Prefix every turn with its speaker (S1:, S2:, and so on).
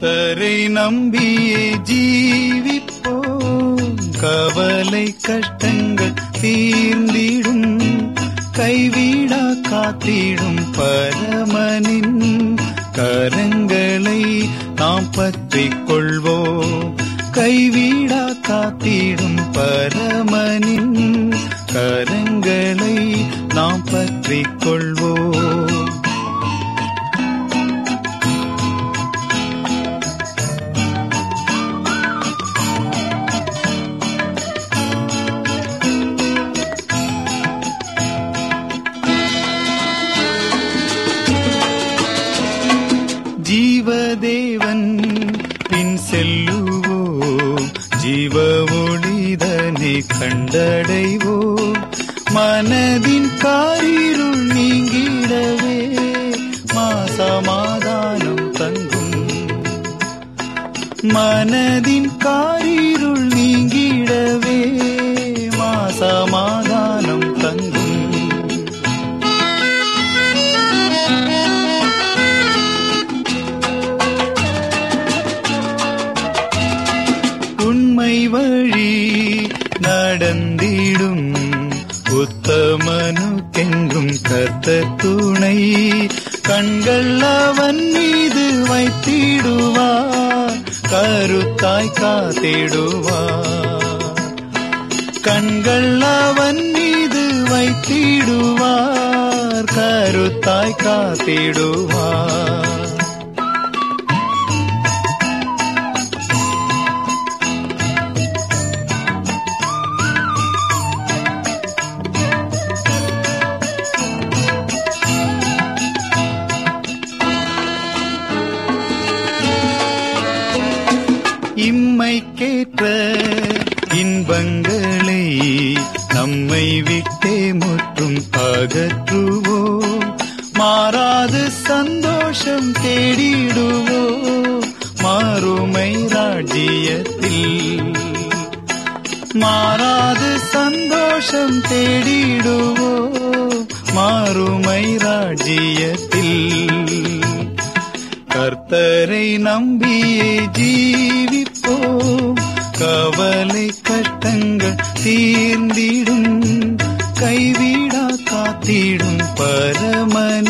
S1: கர்த்தரை நம்பியே ஜீவிப்போம். கவலை கஷ்டங்கள் தீர்ந்திடும். கைவிடா காத்திடும் பரமனின் கரங்களை நாம் பற்றிக் கொள்வோம். கைவிடா காத்திடும் பரமனின் ஜீவதேவன் பின் செல்லுவோம். ஜீவ ஒளிதனை கண்டடைவோம். மனதின் காரிருள் நீங்கிடவே மாசமாதானம் தங்கும். மனதின் காரிருள் நீங்கிடவே மாசம் நடந்திடும். உத்தமனுக்கென்றும் கத்த துணை. கண்கள் அவன் மீது வைத்திடுவார். கருத்தாய் காத்திடுவார். கண்கள் அவன் மீது வைத்திடுவார். கருத்தாய் காத்திடுவார். இம்மைக்கேற்ற இன்பங்களை நம்மை விட்டே முற்றும் அகற்றுவோம். மாறாது சந்தோஷம் தேடிடுவோ. மாறுமை ராஜ்யத்தில். மாறாது சந்தோஷம் தேடிடுவோ. மாறுமை ராஜ்யத்தில். கர்த்தரை நம்பியே ஜீவிப்போம். கவலை கட்டங்கள் தீர்ந்திடும். கைவிடா காத்திடும். பரமன்